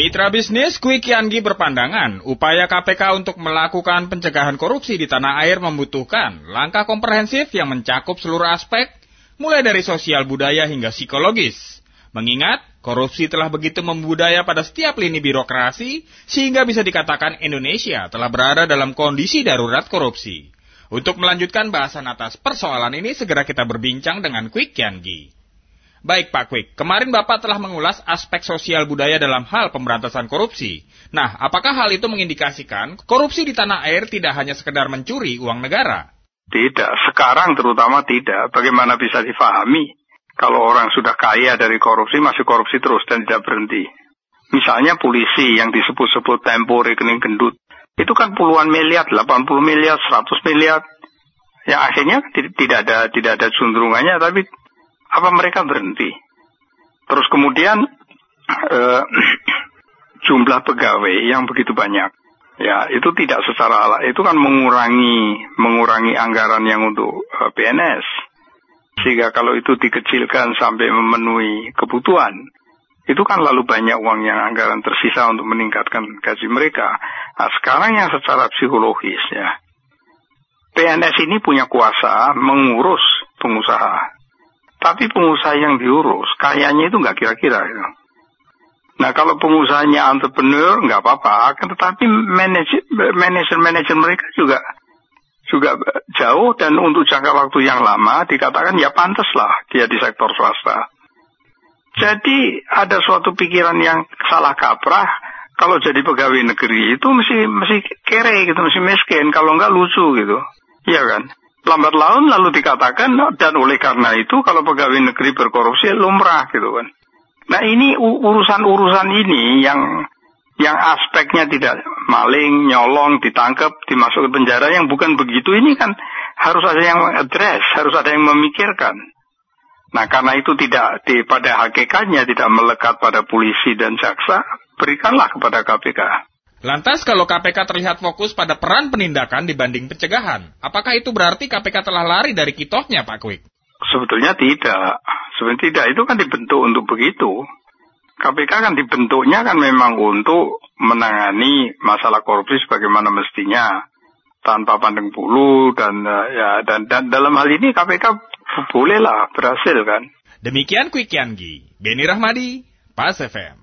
Mitra bisnis Quick Yangi berpandangan upaya KPK untuk melakukan pencegahan korupsi di tanah air membutuhkan langkah komprehensif yang mencakup seluruh aspek, mulai dari sosial budaya hingga psikologis. Mengingat korupsi telah begitu membudaya pada setiap lini birokrasi, sehingga bisa dikatakan Indonesia telah berada dalam kondisi darurat korupsi. Untuk melanjutkan bahasan atas persoalan ini, segera kita berbincang dengan Quick Yangi. Baik Pak Quick, kemarin Bapak telah mengulas aspek sosial budaya dalam hal pemberantasan korupsi. Nah, apakah hal itu mengindikasikan korupsi di tanah air tidak hanya sekedar mencuri uang negara? Tidak, sekarang terutama tidak. Bagaimana bisa difahami kalau orang sudah kaya dari korupsi masih korupsi terus dan tidak berhenti. Misalnya polisi yang disebut-sebut tempo rekening gendut. Itu kan puluhan miliar, 80 miliar, 100 miliar. Ya akhirnya tidak ada tidak ada cenderungannya tapi apa mereka berhenti? Terus kemudian uh, jumlah pegawai yang begitu banyak, ya itu tidak secara itu kan mengurangi mengurangi anggaran yang untuk eh, PNS. Sehingga kalau itu dikecilkan sampai memenuhi kebutuhan, itu kan lalu banyak uang yang anggaran tersisa untuk meningkatkan gaji mereka. Nah, sekarang yang secara psikologis ya, PNS ini punya kuasa mengurus pengusaha. Tapi pengusaha yang diurus, kayaknya itu nggak kira-kira. Ya. Nah kalau pengusahanya entrepreneur nggak apa-apa, kan tetapi manajer-manajer mereka juga juga jauh dan untuk jangka waktu yang lama dikatakan ya pantas lah dia di sektor swasta. Jadi ada suatu pikiran yang salah kaprah kalau jadi pegawai negeri itu mesti mesti kere gitu, mesti miskin kalau nggak lucu gitu. Iya kan? Lambat laun lalu dikatakan dan oleh karena itu kalau pegawai negeri berkorupsi lumrah gitu kan. Nah ini urusan-urusan ini yang yang aspeknya tidak maling, nyolong, ditangkap, dimasuk ke penjara yang bukan begitu ini kan harus ada yang address, harus ada yang memikirkan. Nah karena itu tidak di, pada hakikatnya tidak melekat pada polisi dan jaksa, berikanlah kepada KPK. Lantas kalau KPK terlihat fokus pada peran penindakan dibanding pencegahan, apakah itu berarti KPK telah lari dari kitohnya Pak Kwik? Sebetulnya tidak. Sebetulnya tidak, itu kan dibentuk untuk begitu. KPK kan dibentuknya kan memang untuk menangani masalah korupsi sebagaimana mestinya tanpa pandang bulu dan eh, ya dan, dan dalam hal ini KPK bolehlah berhasil kan. Demikian Quick Yanggi, Beni Rahmadi, Pas FM.